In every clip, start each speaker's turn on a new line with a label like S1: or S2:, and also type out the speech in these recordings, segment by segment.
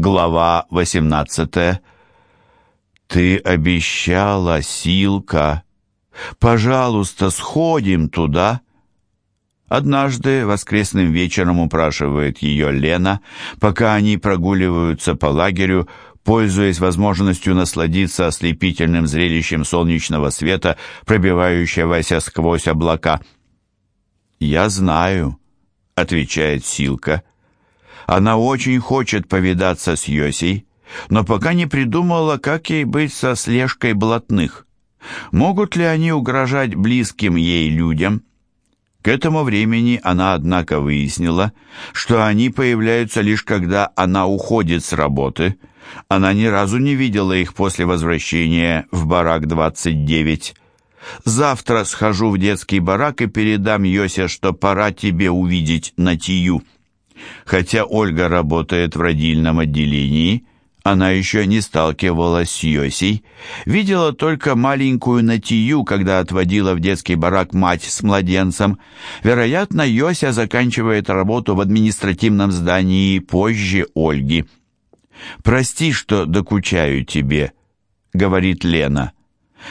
S1: Глава 18 «Ты обещала, Силка! Пожалуйста, сходим туда!» Однажды воскресным вечером упрашивает ее Лена, пока они прогуливаются по лагерю, пользуясь возможностью насладиться ослепительным зрелищем солнечного света, пробивающегося сквозь облака. «Я знаю», — отвечает Силка. «Она очень хочет повидаться с Йосей, но пока не придумала, как ей быть со слежкой блатных. Могут ли они угрожать близким ей людям?» К этому времени она, однако, выяснила, что они появляются лишь когда она уходит с работы. Она ни разу не видела их после возвращения в барак 29. «Завтра схожу в детский барак и передам Йосе, что пора тебе увидеть Натию». Хотя Ольга работает в родильном отделении, она еще не сталкивалась с Йосей, видела только маленькую Натию, когда отводила в детский барак мать с младенцем. Вероятно, Йося заканчивает работу в административном здании позже Ольги. «Прости, что докучаю тебе», — говорит Лена.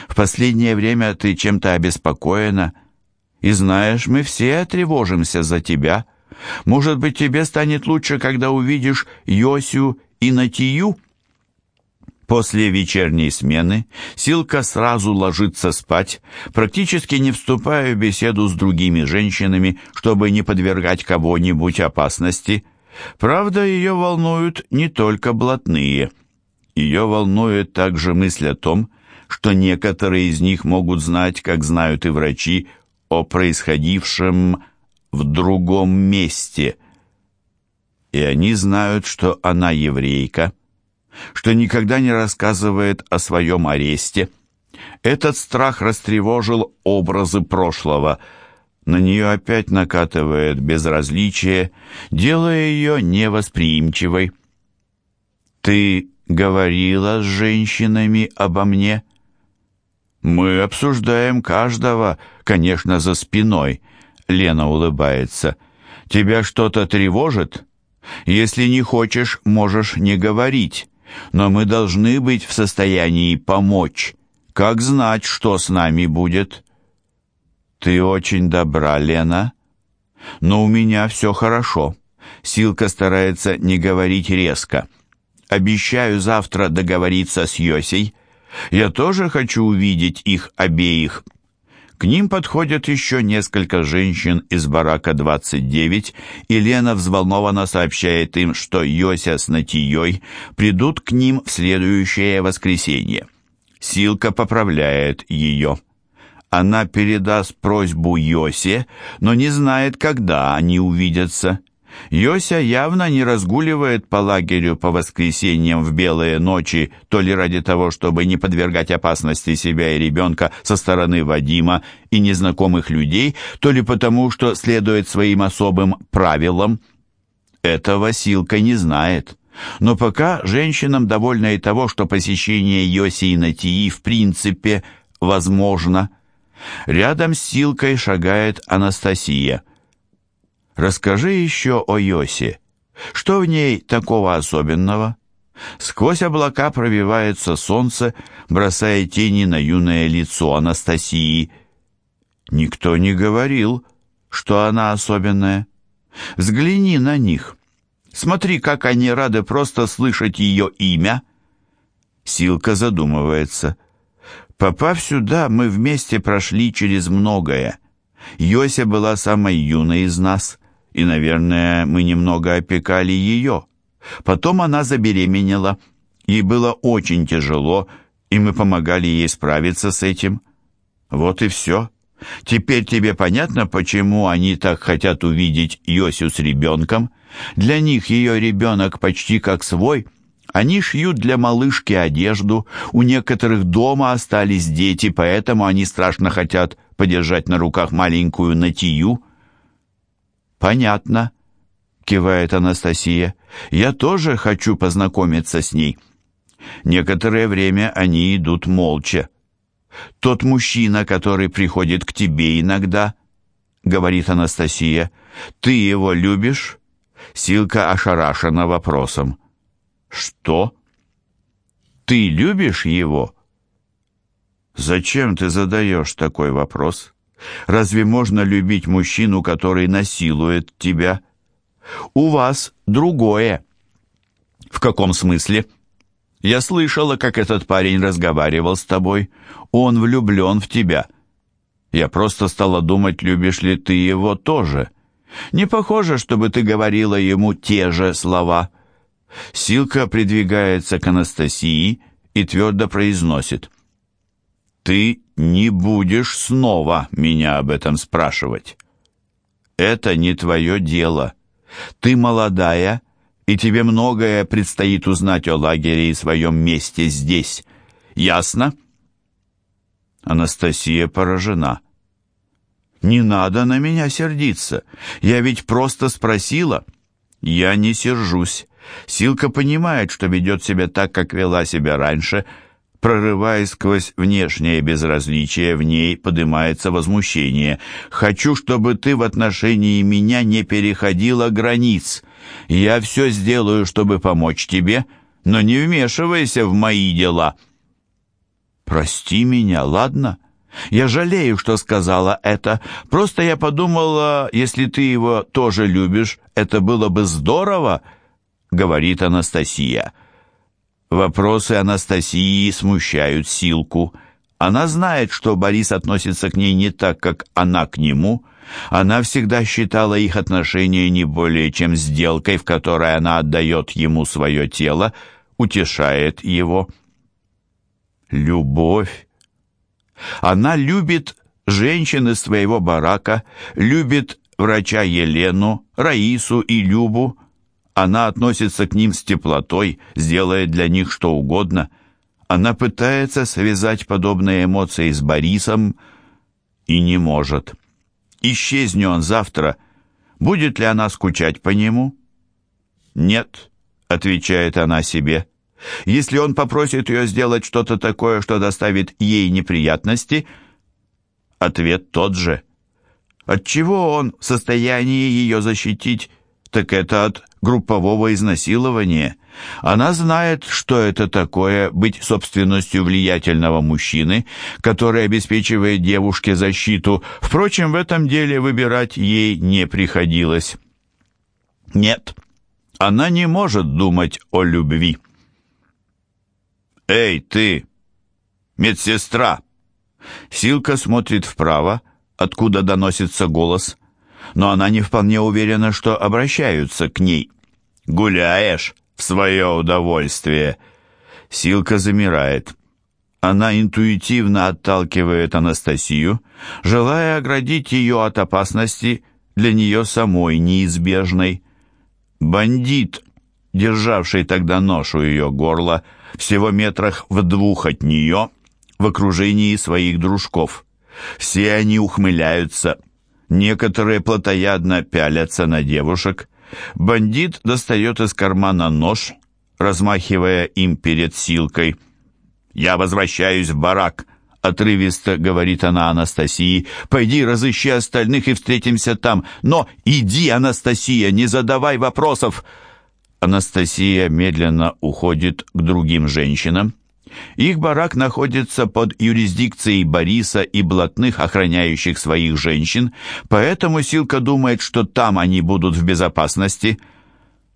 S1: «В последнее время ты чем-то обеспокоена, и знаешь, мы все тревожимся за тебя. Может быть, тебе станет лучше, когда увидишь Йосю и Натию?» После вечерней смены Силка сразу ложится спать, практически не вступая в беседу с другими женщинами, чтобы не подвергать кого-нибудь опасности. Правда, ее волнуют не только блатные. Ее волнует также мысль о том, что некоторые из них могут знать, как знают и врачи, о происходившем в другом месте. И они знают, что она еврейка, что никогда не рассказывает о своем аресте. Этот страх растревожил образы прошлого. На нее опять накатывает безразличие, делая ее невосприимчивой. «Ты говорила с женщинами обо мне?» «Мы обсуждаем каждого, конечно, за спиной», — Лена улыбается. «Тебя что-то тревожит? Если не хочешь, можешь не говорить но мы должны быть в состоянии помочь. Как знать, что с нами будет? Ты очень добра, Лена. Но у меня все хорошо. Силка старается не говорить резко. Обещаю завтра договориться с Йосей. Я тоже хочу увидеть их обеих. К ним подходят еще несколько женщин из барака 29, и Лена взволнованно сообщает им, что Йося с Натией придут к ним в следующее воскресенье. Силка поправляет ее. Она передаст просьбу Йосе, но не знает, когда они увидятся. Йося явно не разгуливает по лагерю по воскресеньям в белые ночи, то ли ради того, чтобы не подвергать опасности себя и ребенка со стороны Вадима и незнакомых людей, то ли потому, что следует своим особым правилам. Этого Силка не знает. Но пока женщинам довольно и того, что посещение Йоси и Натии в принципе возможно. Рядом с Силкой шагает Анастасия – Расскажи еще о Йосе. Что в ней такого особенного? Сквозь облака пробивается солнце, бросая тени на юное лицо Анастасии. Никто не говорил, что она особенная. Взгляни на них. Смотри, как они рады просто слышать ее имя. Силка задумывается. Попав сюда, мы вместе прошли через многое. Йося была самой юной из нас и, наверное, мы немного опекали ее. Потом она забеременела. Ей было очень тяжело, и мы помогали ей справиться с этим. Вот и все. Теперь тебе понятно, почему они так хотят увидеть Йосю с ребенком? Для них ее ребенок почти как свой. Они шьют для малышки одежду, у некоторых дома остались дети, поэтому они страшно хотят подержать на руках маленькую Натию. «Понятно», — кивает Анастасия. «Я тоже хочу познакомиться с ней». Некоторое время они идут молча. «Тот мужчина, который приходит к тебе иногда», — говорит Анастасия, — «ты его любишь?» Силка ошарашена вопросом. Что? Ты любишь его? Зачем ты задаешь такой вопрос? Разве можно любить мужчину, который насилует тебя? У вас другое. В каком смысле? Я слышала, как этот парень разговаривал с тобой. Он влюблен в тебя. Я просто стала думать, любишь ли ты его тоже. Не похоже, чтобы ты говорила ему те же слова. Силка придвигается к Анастасии и твердо произносит. «Ты не будешь снова меня об этом спрашивать. Это не твое дело. Ты молодая, и тебе многое предстоит узнать о лагере и своем месте здесь. Ясно?» Анастасия поражена. «Не надо на меня сердиться. Я ведь просто спросила». «Я не сержусь. Силка понимает, что ведет себя так, как вела себя раньше. Прорываясь сквозь внешнее безразличие, в ней поднимается возмущение. «Хочу, чтобы ты в отношении меня не переходила границ. Я все сделаю, чтобы помочь тебе, но не вмешивайся в мои дела». «Прости меня, ладно?» Я жалею, что сказала это. Просто я подумала, если ты его тоже любишь, это было бы здорово, говорит Анастасия. Вопросы Анастасии смущают Силку. Она знает, что Борис относится к ней не так, как она к нему. Она всегда считала их отношения не более чем сделкой, в которой она отдает ему свое тело, утешает его. Любовь она любит женщин из своего барака, любит врача Елену, Раису и Любу. Она относится к ним с теплотой, сделает для них что угодно. Она пытается связать подобные эмоции с Борисом и не может. Исчезни он завтра, будет ли она скучать по нему? Нет, отвечает она себе. Если он попросит ее сделать что-то такое, что доставит ей неприятности, ответ тот же. От чего он в состоянии ее защитить, так это от группового изнасилования. Она знает, что это такое быть собственностью влиятельного мужчины, который обеспечивает девушке защиту. Впрочем, в этом деле выбирать ей не приходилось. Нет, она не может думать о любви. «Эй, ты! Медсестра!» Силка смотрит вправо, откуда доносится голос, но она не вполне уверена, что обращаются к ней. «Гуляешь в свое удовольствие!» Силка замирает. Она интуитивно отталкивает Анастасию, желая оградить ее от опасности для нее самой неизбежной. Бандит, державший тогда нож у ее горла, — всего метрах в двух от нее, в окружении своих дружков. Все они ухмыляются, некоторые плотоядно пялятся на девушек. Бандит достает из кармана нож, размахивая им перед Силкой. «Я возвращаюсь в барак», — отрывисто говорит она Анастасии. «Пойди разыщи остальных и встретимся там. Но иди, Анастасия, не задавай вопросов!» Анастасия медленно уходит к другим женщинам. Их барак находится под юрисдикцией Бориса и блатных, охраняющих своих женщин, поэтому Силка думает, что там они будут в безопасности.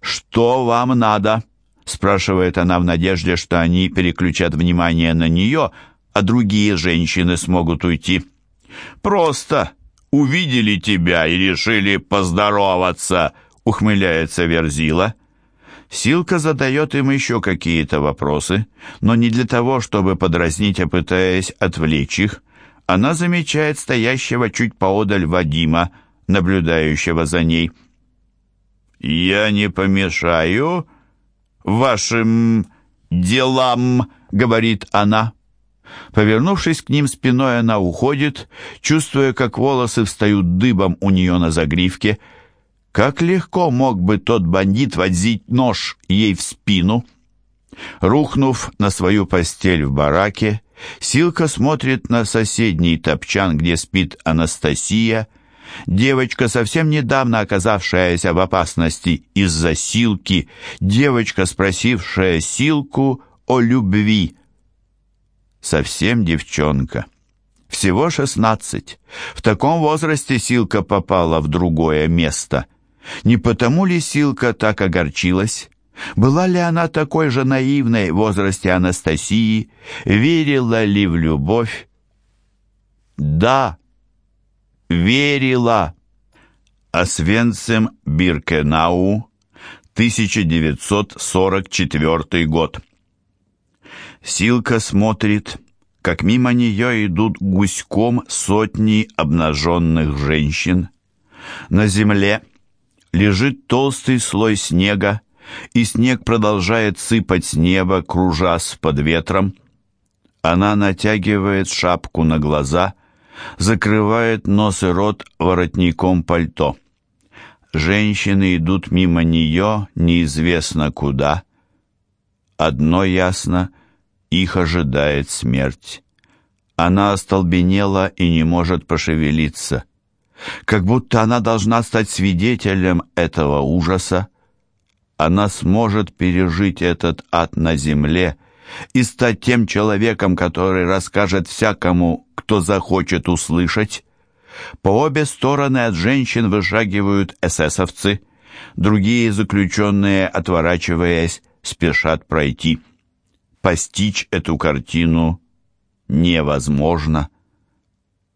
S1: «Что вам надо?» – спрашивает она в надежде, что они переключат внимание на нее, а другие женщины смогут уйти. «Просто увидели тебя и решили поздороваться», – ухмыляется Верзила. Силка задает им еще какие-то вопросы, но не для того, чтобы подразнить, а пытаясь отвлечь их. Она замечает стоящего чуть поодаль Вадима, наблюдающего за ней. «Я не помешаю вашим делам», — говорит она. Повернувшись к ним спиной, она уходит, чувствуя, как волосы встают дыбом у нее на загривке — как легко мог бы тот бандит возить нож ей в спину? Рухнув на свою постель в бараке, Силка смотрит на соседний топчан, где спит Анастасия, девочка, совсем недавно оказавшаяся в опасности из-за Силки, девочка, спросившая Силку о любви. Совсем девчонка. Всего шестнадцать. В таком возрасте Силка попала в другое место. Не потому ли Силка так огорчилась? Была ли она такой же наивной в возрасте Анастасии? Верила ли в любовь? Да, верила. Освенцим Биркенау, 1944 год. Силка смотрит, как мимо нее идут гуськом сотни обнаженных женщин. На земле лежит толстый слой снега, и снег продолжает сыпать с неба, кружась под ветром. Она натягивает шапку на глаза, закрывает нос и рот воротником пальто. Женщины идут мимо нее неизвестно куда. Одно ясно — их ожидает смерть. Она остолбенела и не может пошевелиться. Как будто она должна стать свидетелем этого ужаса. Она сможет пережить этот ад на земле и стать тем человеком, который расскажет всякому, кто захочет услышать. По обе стороны от женщин вышагивают эсэсовцы, другие заключенные, отворачиваясь, спешат пройти. Постичь эту картину невозможно.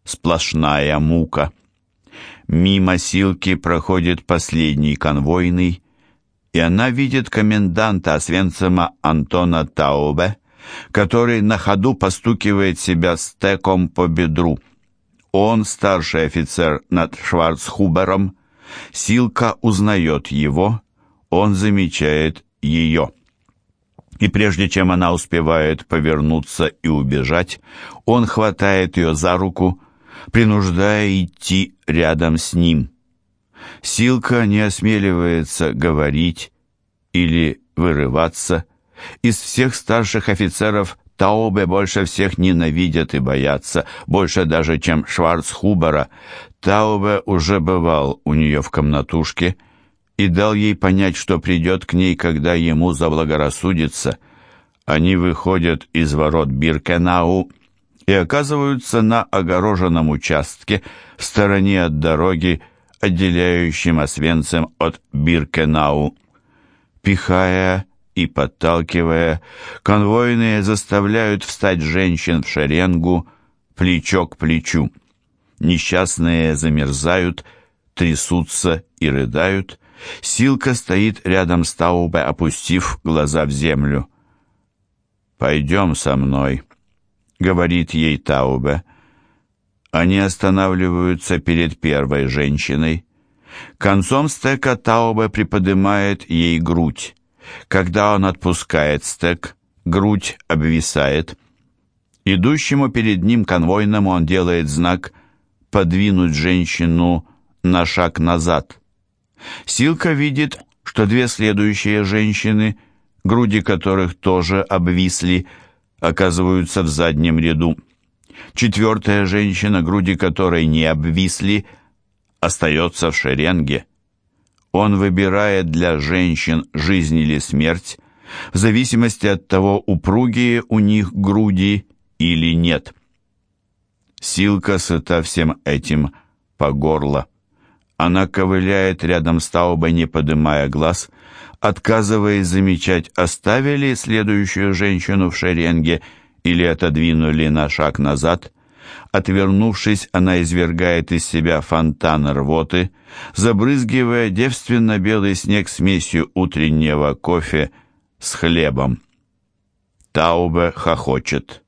S1: Сплошная мука. Мимо Силки проходит последний конвойный, и она видит коменданта Освенцима Антона Таубе, который на ходу постукивает себя стеком по бедру. Он старший офицер над Шварцхубером. Силка узнает его, он замечает ее и прежде чем она успевает повернуться и убежать, он хватает ее за руку, принуждая идти рядом с ним. Силка не осмеливается говорить или вырываться. Из всех старших офицеров Таубе больше всех ненавидят и боятся, больше даже, чем Шварцхубера. Таубе уже бывал у нее в комнатушке и дал ей понять, что придет к ней, когда ему заблагорассудится. Они выходят из ворот Биркенау и оказываются на огороженном участке в стороне от дороги, отделяющем Освенцим от Биркенау. Пихая и подталкивая, конвойные заставляют встать женщин в шеренгу, плечо к плечу. Несчастные замерзают, трясутся и рыдают, Силка стоит рядом с Таубе, опустив глаза в землю. «Пойдем со мной», — говорит ей Таубе. Они останавливаются перед первой женщиной. Концом стека Таубе приподнимает ей грудь. Когда он отпускает стек, грудь обвисает. Идущему перед ним конвойному он делает знак «подвинуть женщину на шаг назад». Силка видит, что две следующие женщины, груди которых тоже обвисли, оказываются в заднем ряду. Четвертая женщина, груди которой не обвисли, остается в шеренге. Он выбирает для женщин жизнь или смерть, в зависимости от того, упругие у них груди или нет. Силка сыта всем этим по горло. Она ковыляет рядом с Таубой, не поднимая глаз, отказываясь замечать, оставили следующую женщину в шеренге или отодвинули на шаг назад. Отвернувшись, она извергает из себя фонтан рвоты, забрызгивая девственно-белый снег смесью утреннего кофе с хлебом. Таубе хохочет.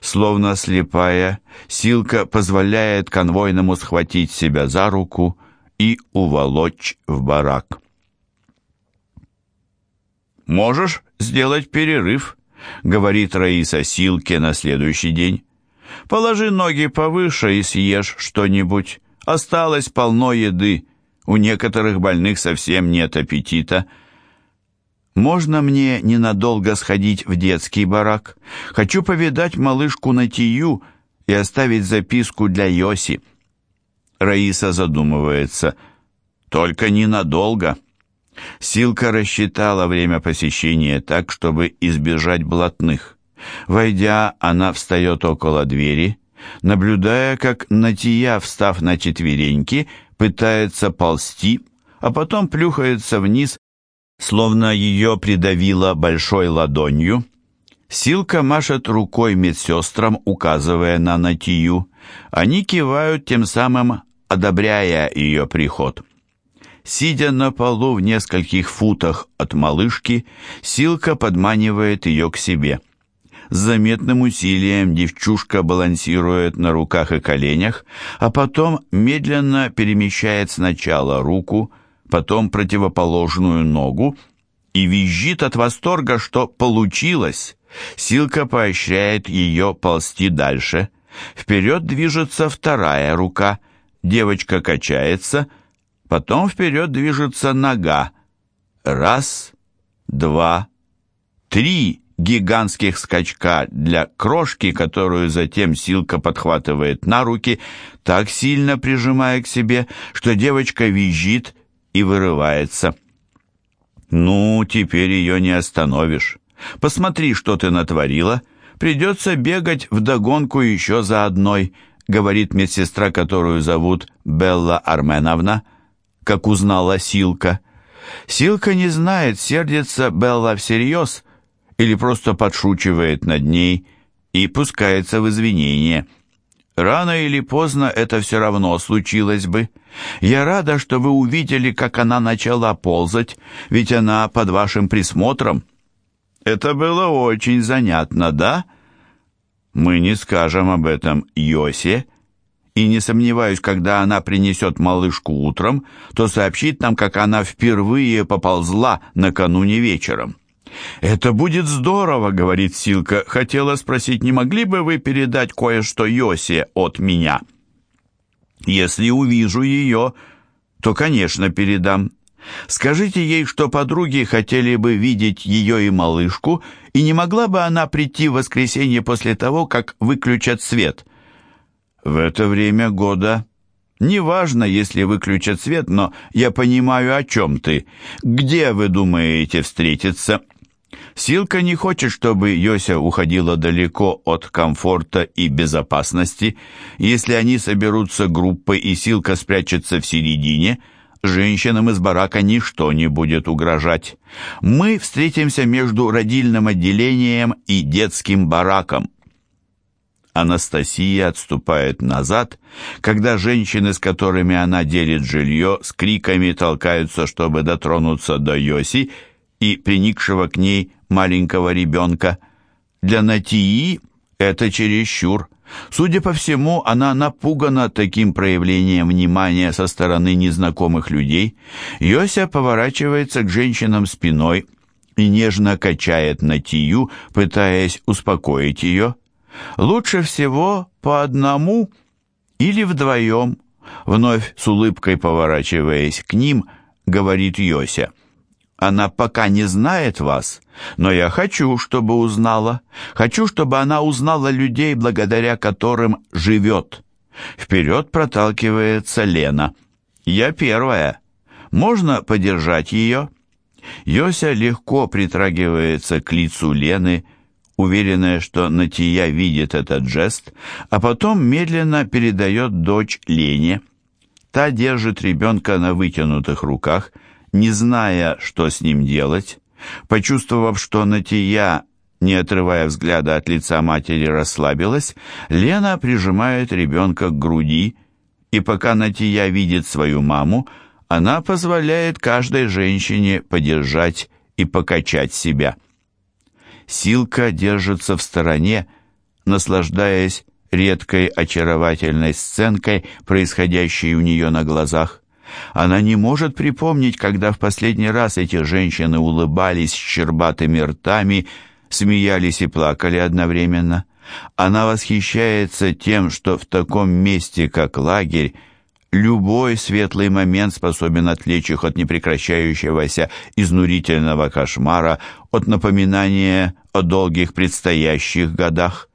S1: Словно слепая, Силка позволяет конвойному схватить себя за руку и уволочь в барак. «Можешь сделать перерыв», — говорит Раиса Силке на следующий день. «Положи ноги повыше и съешь что-нибудь. Осталось полно еды. У некоторых больных совсем нет аппетита». «Можно мне ненадолго сходить в детский барак? Хочу повидать малышку Натию и оставить записку для Йоси». Раиса задумывается. Только ненадолго. Силка рассчитала время посещения так, чтобы избежать блатных. Войдя, она встает около двери, наблюдая, как Натия, встав на четвереньки, пытается ползти, а потом плюхается вниз, словно ее придавило большой ладонью. Силка машет рукой медсестрам, указывая на Натию. Они кивают, тем самым одобряя ее приход. Сидя на полу в нескольких футах от малышки, Силка подманивает ее к себе. С заметным усилием девчушка балансирует на руках и коленях, а потом медленно перемещает сначала руку, потом противоположную ногу и визжит от восторга, что получилось. Силка поощряет ее ползти дальше. Вперед движется вторая рука, девочка качается — Потом вперед движется нога. Раз, два, три гигантских скачка для крошки, которую затем Силка подхватывает на руки, так сильно прижимая к себе, что девочка визжит и вырывается. «Ну, теперь ее не остановишь. Посмотри, что ты натворила. Придется бегать вдогонку еще за одной», — говорит медсестра, которую зовут Белла Арменовна как узнала Силка. Силка не знает, сердится Белла всерьез или просто подшучивает над ней и пускается в извинения. Рано или поздно это все равно случилось бы. Я рада, что вы увидели, как она начала ползать, ведь она под вашим присмотром. Это было очень занятно, да? Мы не скажем об этом Йосе, — и не сомневаюсь, когда она принесет малышку утром, то сообщит нам, как она впервые поползла накануне вечером. «Это будет здорово», — говорит Силка. «Хотела спросить, не могли бы вы передать кое-что Йосе от меня?» «Если увижу ее, то, конечно, передам. Скажите ей, что подруги хотели бы видеть ее и малышку, и не могла бы она прийти в воскресенье после того, как выключат свет?» В это время года неважно, если выключат свет, но я понимаю, о чем ты. Где вы думаете встретиться? Силка не хочет, чтобы Йося уходила далеко от комфорта и безопасности. Если они соберутся группой и Силка спрячется в середине, женщинам из барака ничто не будет угрожать. Мы встретимся между родильным отделением и детским бараком. Анастасия отступает назад, когда женщины, с которыми она делит жилье, с криками толкаются, чтобы дотронуться до Йоси и приникшего к ней маленького ребенка. Для Натии это чересчур. Судя по всему, она напугана таким проявлением внимания со стороны незнакомых людей. Йося поворачивается к женщинам спиной и нежно качает Натию, пытаясь успокоить ее. Лучше всего по одному или вдвоем, вновь с улыбкой поворачиваясь к ним, говорит Йося. Она пока не знает вас, но я хочу, чтобы узнала. Хочу, чтобы она узнала людей, благодаря которым живет. Вперед проталкивается Лена. Я первая. Можно подержать ее?» Йося легко притрагивается к лицу Лены, уверенная, что Натия видит этот жест, а потом медленно передает дочь Лене. Та держит ребенка на вытянутых руках, не зная, что с ним делать. Почувствовав, что Натия, не отрывая взгляда от лица матери, расслабилась, Лена прижимает ребенка к груди, и пока Натия видит свою маму, она позволяет каждой женщине подержать и покачать себя. Силка держится в стороне, наслаждаясь редкой очаровательной сценкой, происходящей у нее на глазах. Она не может припомнить, когда в последний раз эти женщины улыбались щербатыми ртами, смеялись и плакали одновременно. Она восхищается тем, что в таком месте, как лагерь, Любой светлый момент способен отвлечь их от непрекращающегося изнурительного кошмара, от напоминания о долгих предстоящих годах.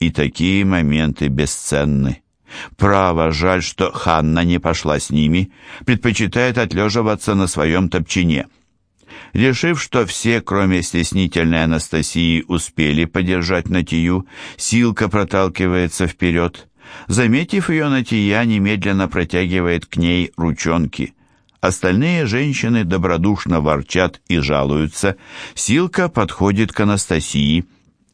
S1: И такие моменты бесценны. Право, жаль, что Ханна не пошла с ними, предпочитает отлеживаться на своем топчине. Решив, что все, кроме стеснительной Анастасии, успели подержать Натию, Силка проталкивается вперед. Заметив ее, Натия немедленно протягивает к ней ручонки. Остальные женщины добродушно ворчат и жалуются. Силка подходит к Анастасии.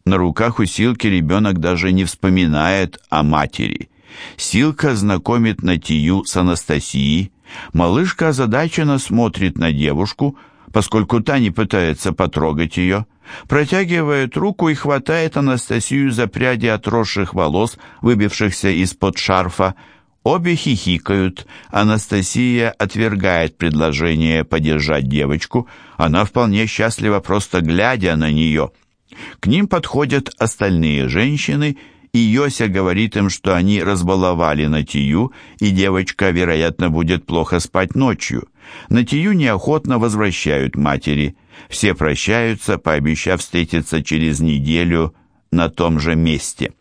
S1: На руках у Силки ребенок даже не вспоминает о матери. Силка знакомит Натию с Анастасией. Малышка озадаченно смотрит на девушку, поскольку та не пытается потрогать ее, протягивает руку и хватает Анастасию за пряди отросших волос, выбившихся из-под шарфа. Обе хихикают. Анастасия отвергает предложение подержать девочку. Она вполне счастлива, просто глядя на нее. К ним подходят остальные женщины и Йося говорит им, что они разбаловали Натию, и девочка, вероятно, будет плохо спать ночью. Натию неохотно возвращают матери. Все прощаются, пообещав встретиться через неделю на том же месте.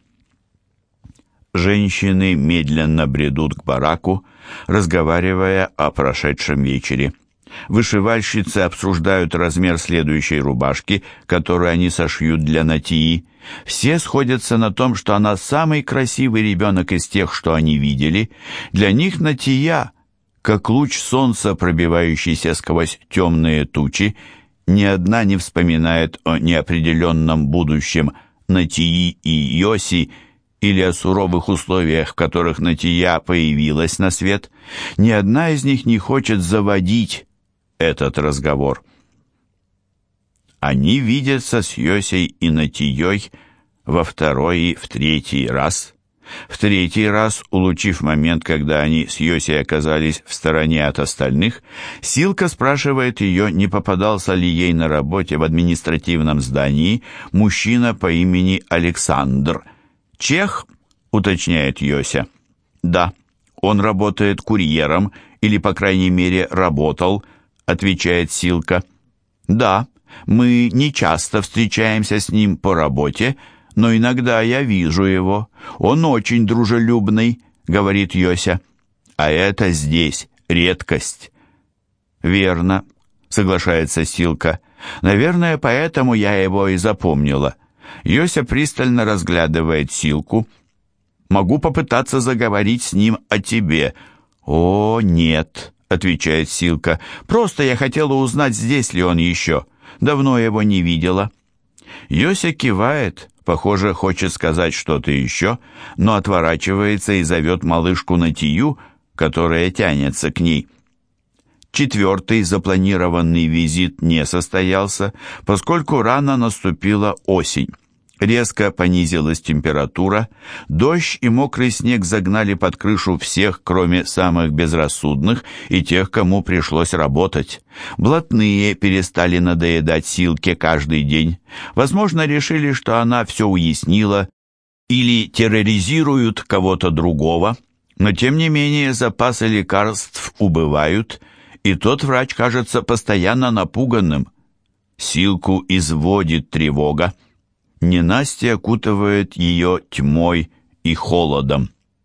S1: Женщины медленно бредут к бараку, разговаривая о прошедшем вечере. Вышивальщицы обсуждают размер следующей рубашки, которую они сошьют для Натии. Все сходятся на том, что она самый красивый ребенок из тех, что они видели. Для них Натия, как луч солнца, пробивающийся сквозь темные тучи, ни одна не вспоминает о неопределенном будущем Натии и Йоси, или о суровых условиях, в которых Натия появилась на свет, ни одна из них не хочет заводить этот разговор. Они видятся с Йосей и Натией во второй и в третий раз. В третий раз, улучив момент, когда они с Йосей оказались в стороне от остальных, Силка спрашивает ее, не попадался ли ей на работе в административном здании мужчина по имени Александр. «Чех?» — уточняет Йося. «Да, он работает курьером, или, по крайней мере, работал», — отвечает Силка. «Да, мы не часто встречаемся с ним по работе, но иногда я вижу его. Он очень дружелюбный», — говорит Йося. «А это здесь редкость». «Верно», — соглашается Силка. «Наверное, поэтому я его и запомнила». Йося пристально разглядывает Силку. «Могу попытаться заговорить с ним о тебе». «О, нет», — отвечает Силка. «Просто я хотела узнать, здесь ли он еще. Давно его не видела». Йося кивает, похоже, хочет сказать что-то еще, но отворачивается и зовет малышку Натию, которая тянется к ней. Четвертый запланированный визит не состоялся, поскольку рано наступила осень. Резко понизилась температура, дождь и мокрый снег загнали под крышу всех, кроме самых безрассудных и тех, кому пришлось работать. Блатные перестали надоедать Силке каждый день. Возможно, решили, что она все уяснила или терроризируют кого-то другого. Но, тем не менее, запасы лекарств убывают, и тот врач кажется постоянно напуганным. Силку изводит тревога. Ненастье окутывает ее тьмой и холодом.